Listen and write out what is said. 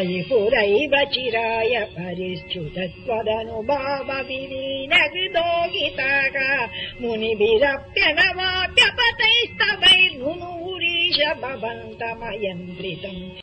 अयिपुरैव चिराय परिश्च्युत त्वदनुभाव न विदोगितः मुनिभिरप्यनवाप्यपतैस्तभैर्नुरीश भवन्तमयन्त्रितम्